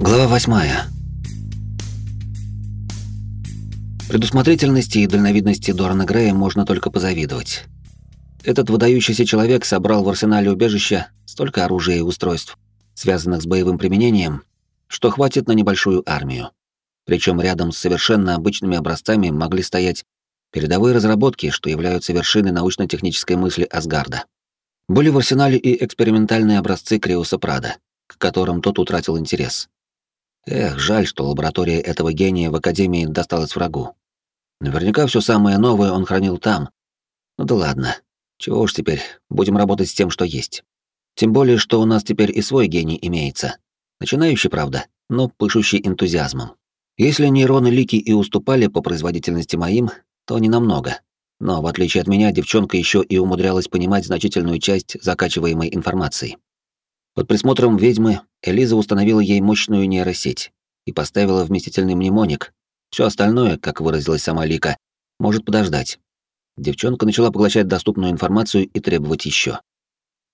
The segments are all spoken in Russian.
Глава восьмая. Предусмотрительности и дальновидности Дорана Грея можно только позавидовать. Этот выдающийся человек собрал в арсенале убежища столько оружия и устройств, связанных с боевым применением, что хватит на небольшую армию. Причем рядом с совершенно обычными образцами могли стоять передовые разработки, что являются вершиной научно-технической мысли Асгарда. Были в арсенале и экспериментальные образцы Криуса Прада, к которым тот утратил интерес. Эх, жаль, что лаборатория этого гения в Академии досталась врагу. Наверняка все самое новое он хранил там. Ну да ладно. Чего уж теперь, будем работать с тем, что есть. Тем более, что у нас теперь и свой гений имеется. Начинающий, правда, но пышущий энтузиазмом. Если нейроны Лики и уступали по производительности моим, то не намного. Но, в отличие от меня, девчонка еще и умудрялась понимать значительную часть закачиваемой информации. Под присмотром ведьмы Элиза установила ей мощную нейросеть и поставила вместительный мнемоник. Все остальное, как выразилась сама Лика, может подождать. Девчонка начала поглощать доступную информацию и требовать еще.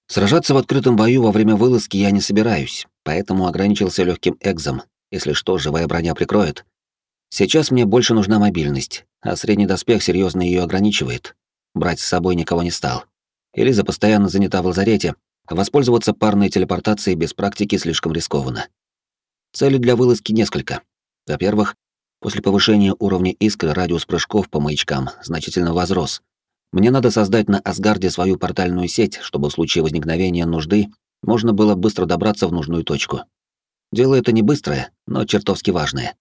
Сражаться в открытом бою во время вылазки я не собираюсь, поэтому ограничился легким экзом. Если что, живая броня прикроет. Сейчас мне больше нужна мобильность, а средний доспех серьезно ее ограничивает. Брать с собой никого не стал. Элиза постоянно занята в лазарете, воспользоваться парной телепортацией без практики слишком рискованно. Целей для вылазки несколько. Во-первых, после повышения уровня искры радиус прыжков по маячкам значительно возрос. Мне надо создать на Асгарде свою портальную сеть, чтобы в случае возникновения нужды можно было быстро добраться в нужную точку. Дело это не быстрое, но чертовски важное.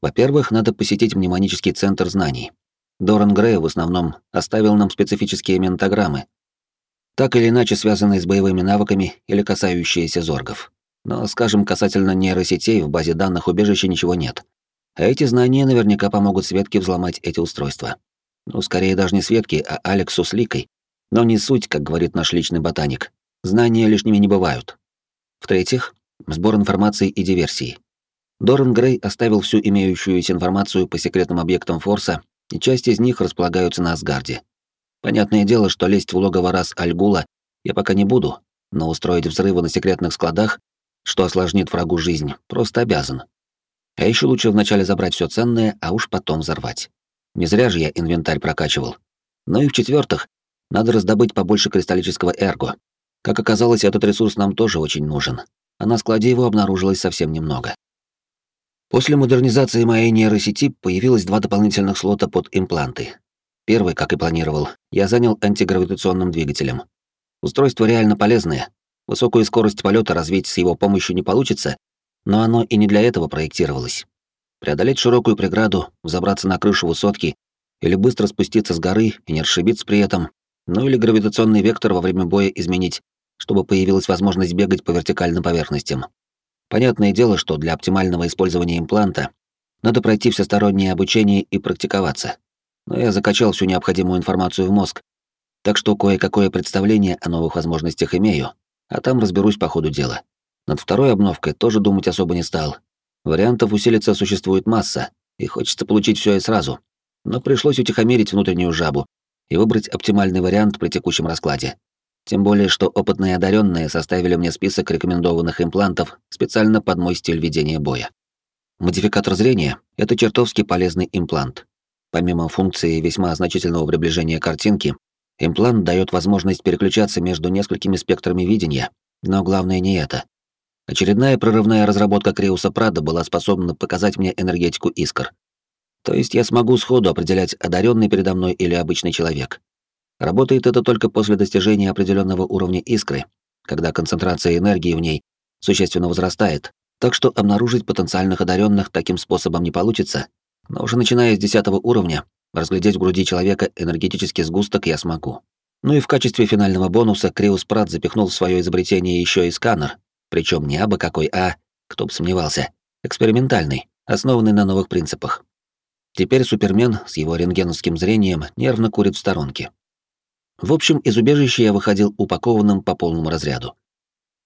Во-первых, надо посетить мнемонический центр знаний. Доран Грей в основном оставил нам специфические ментограммы, так или иначе связанные с боевыми навыками или касающиеся зоргов. Но, скажем, касательно нейросетей в базе данных убежища ничего нет. А эти знания наверняка помогут Светке взломать эти устройства. Ну, скорее даже не Светке, а Алексу с Ликой. Но не суть, как говорит наш личный ботаник. Знания лишними не бывают. В-третьих, сбор информации и диверсии. Доран Грей оставил всю имеющуюся информацию по секретным объектам Форса, и часть из них располагаются на Асгарде. Понятное дело, что лезть в логово раз Альгула я пока не буду, но устроить взрывы на секретных складах, что осложнит врагу жизнь, просто обязан. А еще лучше вначале забрать все ценное, а уж потом взорвать. Не зря же я инвентарь прокачивал. Ну и в-четвертых, надо раздобыть побольше кристаллического эрго. Как оказалось, этот ресурс нам тоже очень нужен, а на складе его обнаружилось совсем немного. После модернизации моей нейросети появилось два дополнительных слота под импланты. Первый, как и планировал, я занял антигравитационным двигателем. Устройство реально полезное. Высокую скорость полета развить с его помощью не получится, но оно и не для этого проектировалось. Преодолеть широкую преграду, взобраться на крышу высотки или быстро спуститься с горы и не расшибиться при этом, ну или гравитационный вектор во время боя изменить, чтобы появилась возможность бегать по вертикальным поверхностям. Понятное дело, что для оптимального использования импланта надо пройти всестороннее обучение и практиковаться. Но я закачал всю необходимую информацию в мозг, так что кое-какое представление о новых возможностях имею, а там разберусь по ходу дела. Над второй обновкой тоже думать особо не стал. Вариантов усилиться существует масса, и хочется получить все и сразу. Но пришлось утихомирить внутреннюю жабу и выбрать оптимальный вариант при текущем раскладе. Тем более, что опытные одаренные составили мне список рекомендованных имплантов специально под мой стиль ведения боя. Модификатор зрения — это чертовски полезный имплант. Помимо функции весьма значительного приближения картинки, имплант дает возможность переключаться между несколькими спектрами видения, но главное не это. Очередная прорывная разработка Криуса Прада была способна показать мне энергетику искр. То есть я смогу сходу определять, одаренный передо мной или обычный человек. Работает это только после достижения определенного уровня искры, когда концентрация энергии в ней существенно возрастает, так что обнаружить потенциальных одаренных таким способом не получится, но уже начиная с десятого уровня, разглядеть в груди человека энергетический сгусток я смогу. Ну и в качестве финального бонуса Криус Прат запихнул в свое изобретение еще и сканер, причем не абы какой, а, кто бы сомневался, экспериментальный, основанный на новых принципах. Теперь Супермен с его рентгеновским зрением нервно курит в сторонке. В общем, из убежища я выходил упакованным по полному разряду.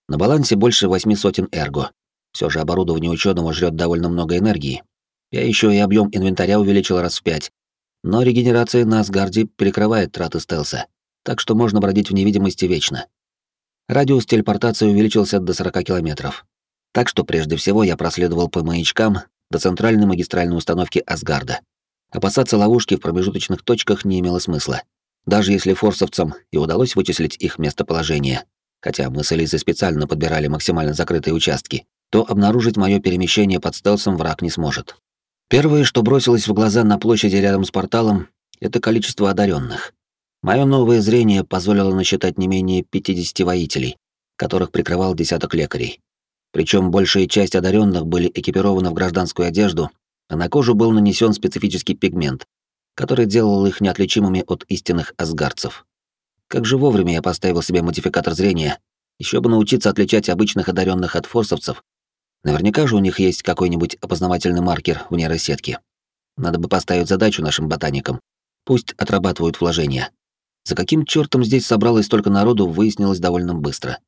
На балансе больше восьми сотен эрго. Все же оборудование ученого жрет довольно много энергии. Я еще и объем инвентаря увеличил раз в пять. Но регенерация на Асгарде перекрывает траты стелса, так что можно бродить в невидимости вечно. Радиус телепортации увеличился до 40 километров. Так что прежде всего я проследовал по маячкам до центральной магистральной установки Асгарда. Опасаться ловушки в промежуточных точках не имело смысла. Даже если форсовцам и удалось вычислить их местоположение, хотя мы с Элизой специально подбирали максимально закрытые участки, то обнаружить мое перемещение под стелсом враг не сможет. Первое, что бросилось в глаза на площади рядом с порталом, это количество одаренных. Мое новое зрение позволило насчитать не менее 50 воителей, которых прикрывал десяток лекарей. Причем большая часть одаренных были экипированы в гражданскую одежду, а на кожу был нанесен специфический пигмент, который делал их неотличимыми от истинных асгарцев. Как же вовремя я поставил себе модификатор зрения, еще бы научиться отличать обычных одаренных от форсовцев. Наверняка же у них есть какой-нибудь опознавательный маркер в нейросетке. Надо бы поставить задачу нашим ботаникам. Пусть отрабатывают вложения. За каким чертом здесь собралось столько народу, выяснилось довольно быстро.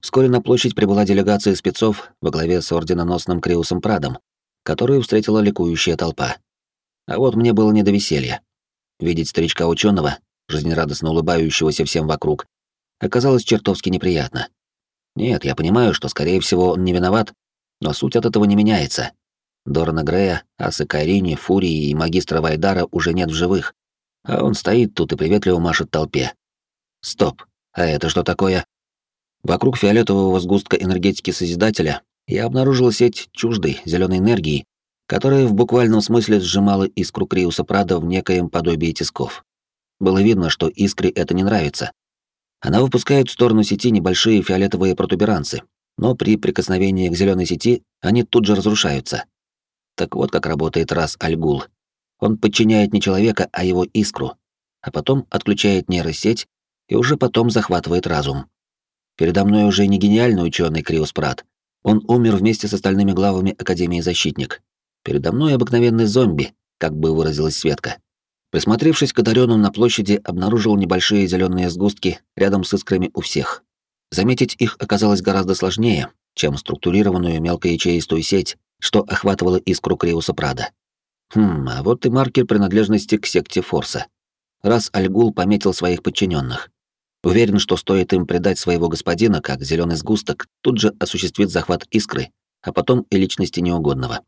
Вскоре на площадь прибыла делегация спецов во главе с орденоносным Криусом Прадом, которую встретила ликующая толпа. А вот мне было не до веселья. Видеть старичка ученого, жизнерадостно улыбающегося всем вокруг, оказалось чертовски неприятно. Нет, я понимаю, что, скорее всего, он не виноват, но суть от этого не меняется. Дорана Грея, Асы Кайрини, Фурии и магистра Вайдара уже нет в живых, а он стоит тут и приветливо машет толпе. Стоп, а это что такое? Вокруг фиолетового сгустка энергетики Созидателя я обнаружил сеть чуждой зеленой энергии, которая в буквальном смысле сжимала искру Криуса Прада в некоем подобии тисков. Было видно, что искре это не нравится. Она выпускает в сторону сети небольшие фиолетовые протуберанцы, но при прикосновении к зеленой сети они тут же разрушаются. Так вот как работает раз Альгул. Он подчиняет не человека, а его искру, а потом отключает нейросеть и уже потом захватывает разум. Передо мной уже не гениальный ученый Криус Прат. Он умер вместе с остальными главами Академии Защитник. Передо мной обыкновенный зомби, как бы выразилась Светка. Присмотревшись к одаренным на площади, обнаружил небольшие зеленые сгустки рядом с искрами у всех. Заметить их оказалось гораздо сложнее, чем структурированную мелкоячеистую сеть, что охватывала искру Криуса Прада. Хм, а вот и маркер принадлежности к секте Форса. Раз Альгул пометил своих подчиненных. Уверен, что стоит им предать своего господина, как зеленый сгусток, тут же осуществит захват искры, а потом и личности неугодного.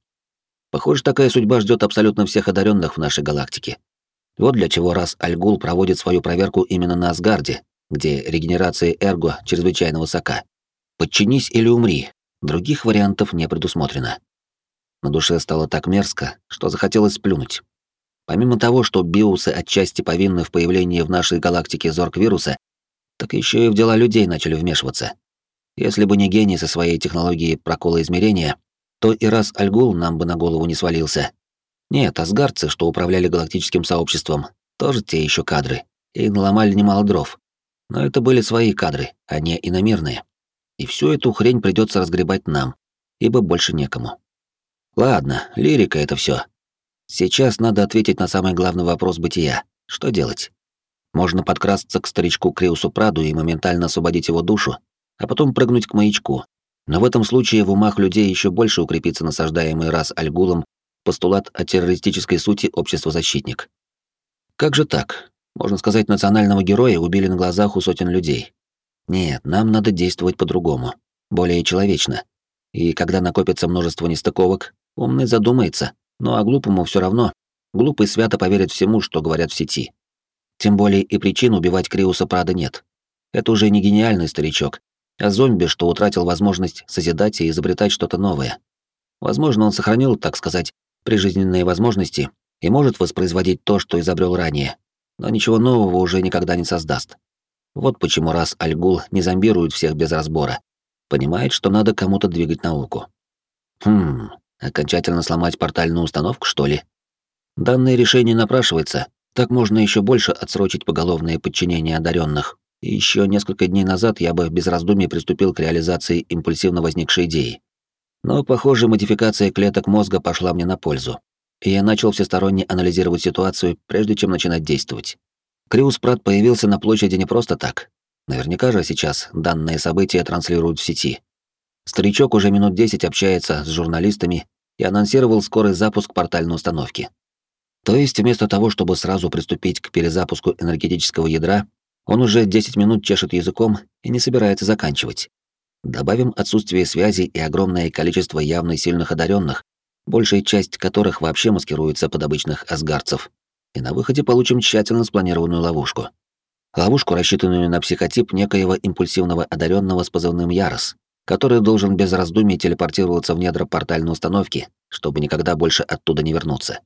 Похоже, такая судьба ждет абсолютно всех одаренных в нашей галактике. Вот для чего раз Альгул проводит свою проверку именно на Асгарде, где регенерация эрго чрезвычайно высока. Подчинись или умри, других вариантов не предусмотрено. На душе стало так мерзко, что захотелось сплюнуть. Помимо того, что биусы отчасти повинны в появлении в нашей галактике зорг-вируса, так еще и в дела людей начали вмешиваться. Если бы не гений со своей технологией прокола измерения, то и раз Альгул нам бы на голову не свалился. Нет, асгарцы, что управляли галактическим сообществом, тоже те еще кадры, и наломали немало дров. Но это были свои кадры, а не иномирные. И всю эту хрень придется разгребать нам, ибо больше некому. Ладно, лирика это все. Сейчас надо ответить на самый главный вопрос бытия. Что делать? Можно подкрасться к старичку Криусу Праду и моментально освободить его душу, а потом прыгнуть к маячку. Но в этом случае в умах людей еще больше укрепится насаждаемый раз Альгулом постулат о террористической сути общества защитник. Как же так? Можно сказать, национального героя убили на глазах у сотен людей. Нет, нам надо действовать по-другому, более человечно. И когда накопится множество нестыковок, Умный задумается, ну а глупому все равно. Глупый свято поверит всему, что говорят в сети. Тем более и причин убивать Криуса Прада нет. Это уже не гениальный старичок, а зомби, что утратил возможность созидать и изобретать что-то новое. Возможно, он сохранил, так сказать, прижизненные возможности и может воспроизводить то, что изобрел ранее, но ничего нового уже никогда не создаст. Вот почему раз Альгул не зомбирует всех без разбора. Понимает, что надо кому-то двигать науку. Хм, Окончательно сломать портальную установку, что ли? Данное решение напрашивается. Так можно еще больше отсрочить поголовное подчинение одаренных. И еще несколько дней назад я бы без раздумий приступил к реализации импульсивно возникшей идеи. Но, похоже, модификация клеток мозга пошла мне на пользу. И я начал всесторонне анализировать ситуацию, прежде чем начинать действовать. Криус Прат появился на площади не просто так. Наверняка же сейчас данные события транслируют в сети. Старичок уже минут десять общается с журналистами и анонсировал скорый запуск портальной установки. То есть вместо того, чтобы сразу приступить к перезапуску энергетического ядра, он уже 10 минут чешет языком и не собирается заканчивать. Добавим отсутствие связи и огромное количество явно сильных одаренных, большая часть которых вообще маскируется под обычных асгарцев. И на выходе получим тщательно спланированную ловушку. Ловушку, рассчитанную на психотип некоего импульсивного одаренного с позывным Ярос, который должен без раздумий телепортироваться в недра портальной установки, чтобы никогда больше оттуда не вернуться.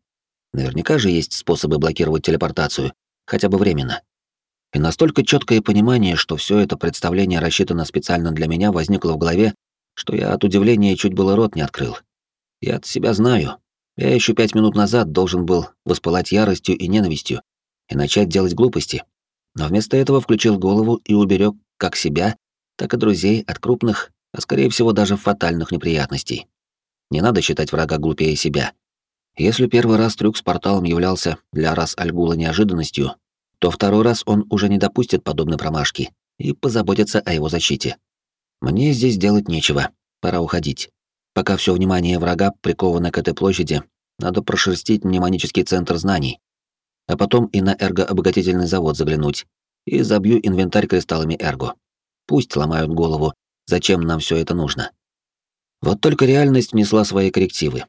Наверняка же есть способы блокировать телепортацию, хотя бы временно. И настолько четкое понимание, что все это представление рассчитано специально для меня, возникло в голове, что я от удивления чуть было рот не открыл. Я от себя знаю. Я еще пять минут назад должен был воспылать яростью и ненавистью и начать делать глупости. Но вместо этого включил голову и уберег как себя, так и друзей от крупных, а скорее всего даже фатальных неприятностей. Не надо считать врага глупее себя. Если первый раз трюк с порталом являлся для раз Альгула неожиданностью, то второй раз он уже не допустит подобной промашки и позаботится о его защите. Мне здесь делать нечего, пора уходить. Пока все внимание врага приковано к этой площади, надо прошерстить мнемонический центр знаний, а потом и на эргообогатительный завод заглянуть, и забью инвентарь кристаллами эрго. Пусть ломают голову, зачем нам все это нужно. Вот только реальность внесла свои коррективы.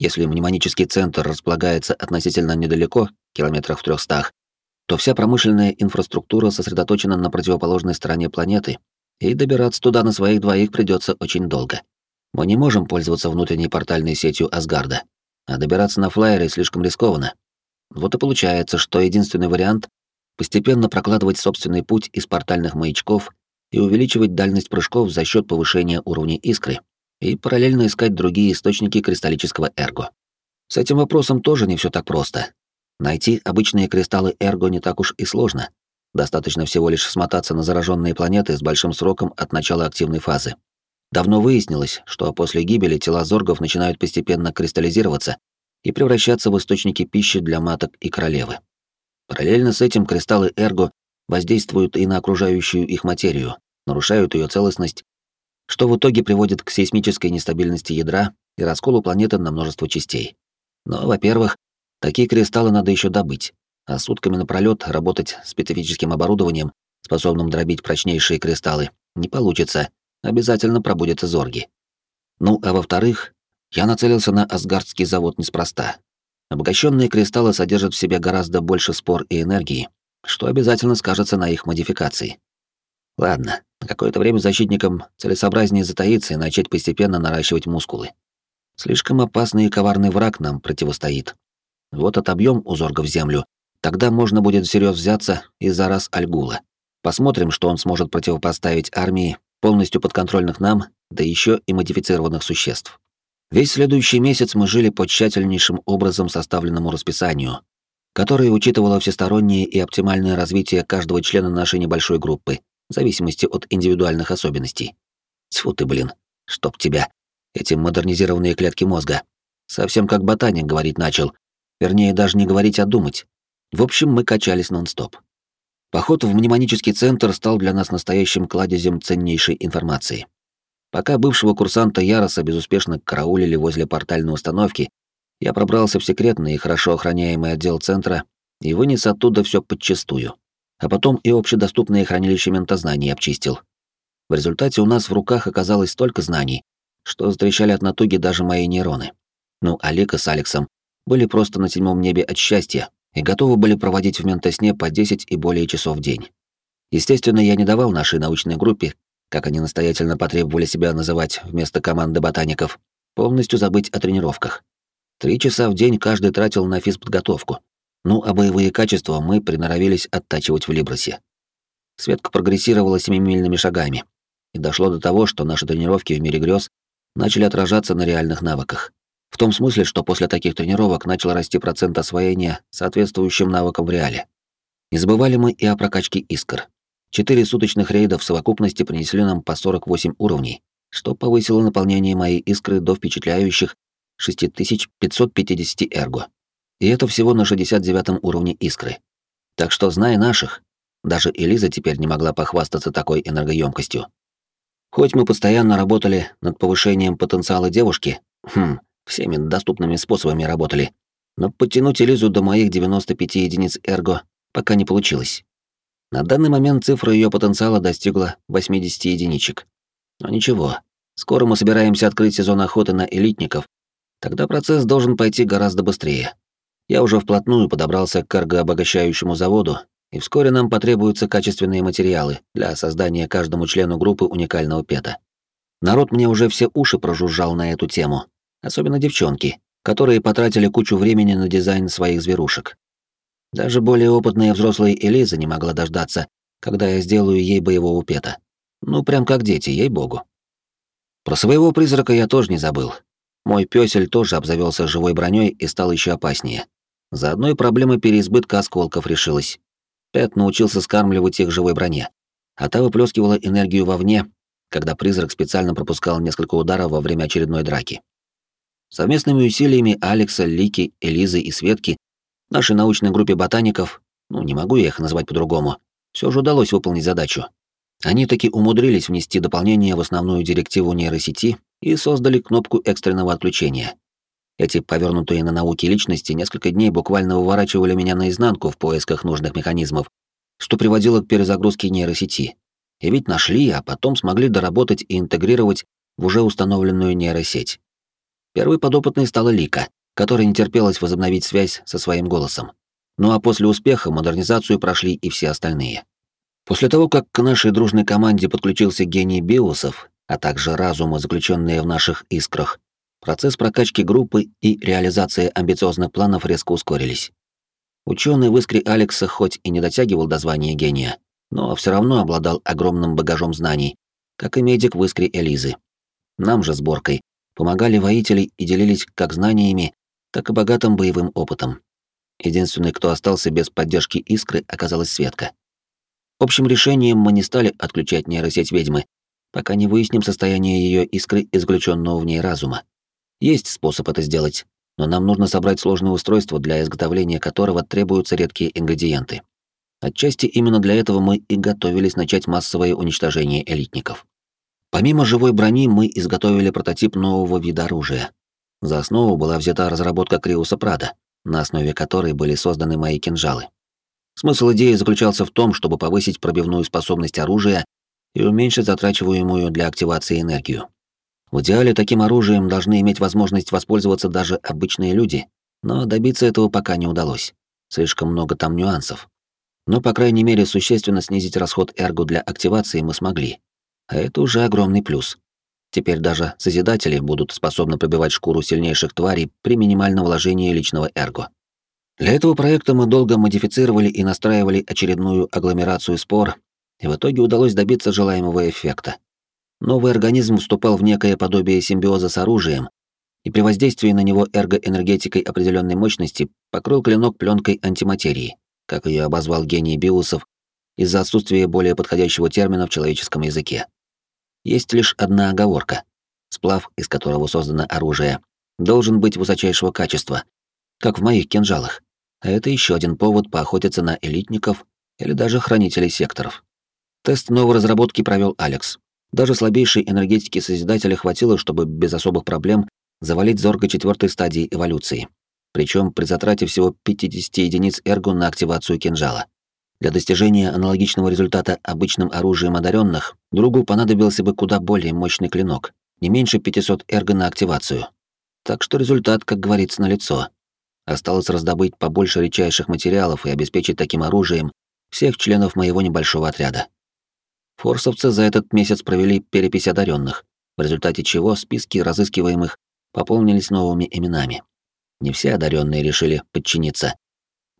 Если мнемонический центр располагается относительно недалеко, километрах в трехстах, то вся промышленная инфраструктура сосредоточена на противоположной стороне планеты, и добираться туда на своих двоих придется очень долго. Мы не можем пользоваться внутренней портальной сетью Асгарда, а добираться на флайере слишком рискованно. Вот и получается, что единственный вариант — постепенно прокладывать собственный путь из портальных маячков и увеличивать дальность прыжков за счет повышения уровня искры, и параллельно искать другие источники кристаллического эрго. С этим вопросом тоже не все так просто. Найти обычные кристаллы эрго не так уж и сложно. Достаточно всего лишь смотаться на зараженные планеты с большим сроком от начала активной фазы. Давно выяснилось, что после гибели тела зоргов начинают постепенно кристаллизироваться и превращаться в источники пищи для маток и королевы. Параллельно с этим кристаллы эрго воздействуют и на окружающую их материю, нарушают ее целостность, что в итоге приводит к сейсмической нестабильности ядра и расколу планеты на множество частей. Но, во-первых, Такие кристаллы надо еще добыть, а сутками напролёт работать специфическим оборудованием, способным дробить прочнейшие кристаллы, не получится, обязательно пробудятся зорги. Ну, а во-вторых, я нацелился на Асгардский завод неспроста. Обогащенные кристаллы содержат в себе гораздо больше спор и энергии, что обязательно скажется на их модификации. Ладно, на какое-то время защитникам целесообразнее затаиться и начать постепенно наращивать мускулы. Слишком опасный и коварный враг нам противостоит, вот отобьем у в землю, тогда можно будет всерьез взяться и за раз Альгула. Посмотрим, что он сможет противопоставить армии, полностью подконтрольных нам, да еще и модифицированных существ. Весь следующий месяц мы жили по тщательнейшим образом составленному расписанию, которое учитывало всестороннее и оптимальное развитие каждого члена нашей небольшой группы, в зависимости от индивидуальных особенностей. Тьфу ты, блин, чтоб тебя, эти модернизированные клетки мозга. Совсем как ботаник говорить начал, Вернее, даже не говорить, а думать. В общем, мы качались нон-стоп. Поход в мнемонический центр стал для нас настоящим кладезем ценнейшей информации. Пока бывшего курсанта Яроса безуспешно караулили возле портальной установки, я пробрался в секретный и хорошо охраняемый отдел центра и вынес оттуда все подчистую. А потом и общедоступные хранилища ментознаний обчистил. В результате у нас в руках оказалось столько знаний, что встречали от натуги даже мои нейроны. Ну, а Лика с Алексом были просто на седьмом небе от счастья и готовы были проводить в ментосне по 10 и более часов в день. Естественно, я не давал нашей научной группе, как они настоятельно потребовали себя называть вместо команды ботаников, полностью забыть о тренировках. Три часа в день каждый тратил на физподготовку. Ну, а боевые качества мы приноровились оттачивать в Либросе. Светка прогрессировала семимильными шагами, и дошло до того, что наши тренировки в мире грез начали отражаться на реальных навыках. В том смысле, что после таких тренировок начал расти процент освоения соответствующим навыкам в реале. Не забывали мы и о прокачке искр. Четыре суточных рейда в совокупности принесли нам по 48 уровней, что повысило наполнение моей искры до впечатляющих 6550 эрго. И это всего на 69 уровне искры. Так что, зная наших, даже Элиза теперь не могла похвастаться такой энергоемкостью. Хоть мы постоянно работали над повышением потенциала девушки, хм, всеми доступными способами работали. Но подтянуть Элизу до моих 95 единиц эрго пока не получилось. На данный момент цифра ее потенциала достигла 80 единичек. Но ничего, скоро мы собираемся открыть сезон охоты на элитников, тогда процесс должен пойти гораздо быстрее. Я уже вплотную подобрался к каргообогащающему заводу, и вскоре нам потребуются качественные материалы для создания каждому члену группы уникального пета. Народ мне уже все уши прожужжал на эту тему, особенно девчонки, которые потратили кучу времени на дизайн своих зверушек. Даже более опытная взрослая Элиза не могла дождаться, когда я сделаю ей боевого пета. Ну, прям как дети, ей-богу. Про своего призрака я тоже не забыл. Мой пёсель тоже обзавелся живой броней и стал еще опаснее. Заодно и проблема переизбытка осколков решилась. Пэт научился скармливать их живой броне, а та выплескивала энергию вовне, когда призрак специально пропускал несколько ударов во время очередной драки. Совместными усилиями Алекса, Лики, Элизы и Светки, нашей научной группе ботаников, ну не могу я их назвать по-другому, все же удалось выполнить задачу. Они таки умудрились внести дополнение в основную директиву нейросети и создали кнопку экстренного отключения. Эти повернутые на науке личности несколько дней буквально выворачивали меня наизнанку в поисках нужных механизмов, что приводило к перезагрузке нейросети. И ведь нашли, а потом смогли доработать и интегрировать в уже установленную нейросеть. Первой подопытной стала Лика, которая не терпелась возобновить связь со своим голосом. Ну а после успеха модернизацию прошли и все остальные. После того, как к нашей дружной команде подключился гений биосов, а также разумы, заключенные в наших искрах, процесс прокачки группы и реализация амбициозных планов резко ускорились. Ученый в искре Алекса хоть и не дотягивал до звания гения, но все равно обладал огромным багажом знаний, как и медик в искре Элизы. Нам же сборкой помогали воители и делились как знаниями, так и богатым боевым опытом. Единственный, кто остался без поддержки искры, оказалась Светка. Общим решением мы не стали отключать нейросеть ведьмы, пока не выясним состояние ее искры и заключенного в ней разума. Есть способ это сделать, но нам нужно собрать сложное устройство, для изготовления которого требуются редкие ингредиенты. Отчасти именно для этого мы и готовились начать массовое уничтожение элитников. Помимо живой брони, мы изготовили прототип нового вида оружия. За основу была взята разработка Криуса Прада, на основе которой были созданы мои кинжалы. Смысл идеи заключался в том, чтобы повысить пробивную способность оружия и уменьшить затрачиваемую для активации энергию. В идеале таким оружием должны иметь возможность воспользоваться даже обычные люди, но добиться этого пока не удалось. Слишком много там нюансов. Но, по крайней мере, существенно снизить расход эрго для активации мы смогли. А это уже огромный плюс. Теперь даже Созидатели будут способны пробивать шкуру сильнейших тварей при минимальном вложении личного эрго. Для этого проекта мы долго модифицировали и настраивали очередную агломерацию спор, и в итоге удалось добиться желаемого эффекта. Новый организм вступал в некое подобие симбиоза с оружием, и при воздействии на него эргоэнергетикой определенной мощности покрыл клинок пленкой антиматерии, как ее обозвал гений биусов, из-за отсутствия более подходящего термина в человеческом языке. Есть лишь одна оговорка. Сплав, из которого создано оружие, должен быть высочайшего качества, как в моих кинжалах. А это еще один повод поохотиться на элитников или даже хранителей секторов. Тест новой разработки провел Алекс. Даже слабейшей энергетики Созидателя хватило, чтобы без особых проблем завалить Зорга четвертой стадии эволюции. Причем при затрате всего 50 единиц эрго на активацию кинжала. Для достижения аналогичного результата обычным оружием одаренных другу понадобился бы куда более мощный клинок, не меньше 500 эрго на активацию. Так что результат, как говорится, налицо. Осталось раздобыть побольше редчайших материалов и обеспечить таким оружием всех членов моего небольшого отряда. Форсовцы за этот месяц провели перепись одаренных, в результате чего списки разыскиваемых пополнились новыми именами. Не все одаренные решили подчиниться.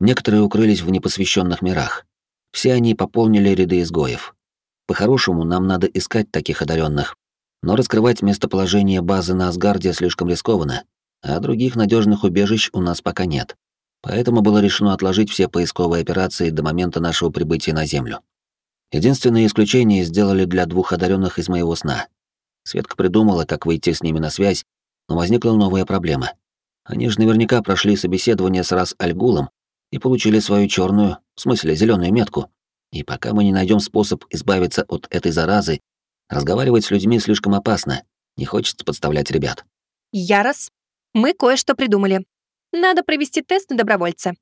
Некоторые укрылись в непосвященных мирах. Все они пополнили ряды изгоев. По-хорошему, нам надо искать таких одаренных, но раскрывать местоположение базы на Асгарде слишком рискованно, а других надежных убежищ у нас пока нет. Поэтому было решено отложить все поисковые операции до момента нашего прибытия на Землю. Единственное исключение сделали для двух одаренных из моего сна. Светка придумала, как выйти с ними на связь, но возникла новая проблема. Они же наверняка прошли собеседование с Рас Альгулом и получили свою черную, в смысле зеленую метку. И пока мы не найдем способ избавиться от этой заразы, разговаривать с людьми слишком опасно. Не хочется подставлять ребят. Ярос, мы кое-что придумали. Надо провести тест на добровольца.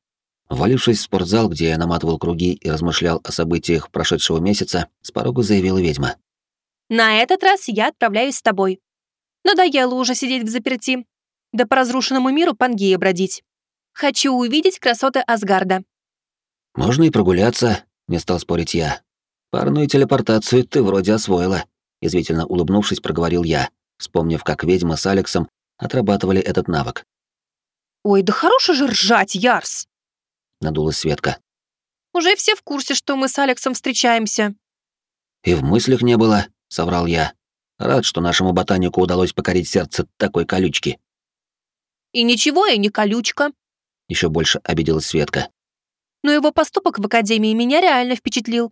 Валившись в спортзал, где я наматывал круги и размышлял о событиях прошедшего месяца, с порога заявила ведьма. На этот раз я отправляюсь с тобой. Надоело уже сидеть в заперти. Да по разрушенному миру Пангея бродить. Хочу увидеть красоты Асгарда. Можно и прогуляться, не стал спорить я. Парную телепортацию ты вроде освоила, извительно улыбнувшись, проговорил я, вспомнив, как ведьма с Алексом отрабатывали этот навык. Ой, да хорошо же ржать, Ярс! Надулась Светка. Уже все в курсе, что мы с Алексом встречаемся. И в мыслях не было, соврал я. Рад, что нашему ботанику удалось покорить сердце такой колючки. И ничего, я не колючка. Еще больше обиделась Светка. Но его поступок в академии меня реально впечатлил.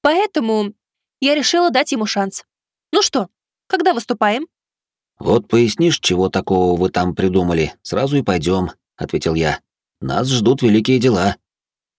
Поэтому я решила дать ему шанс. Ну что, когда выступаем? Вот пояснишь, чего такого вы там придумали, сразу и пойдем, ответил я. Нас ждут великие дела.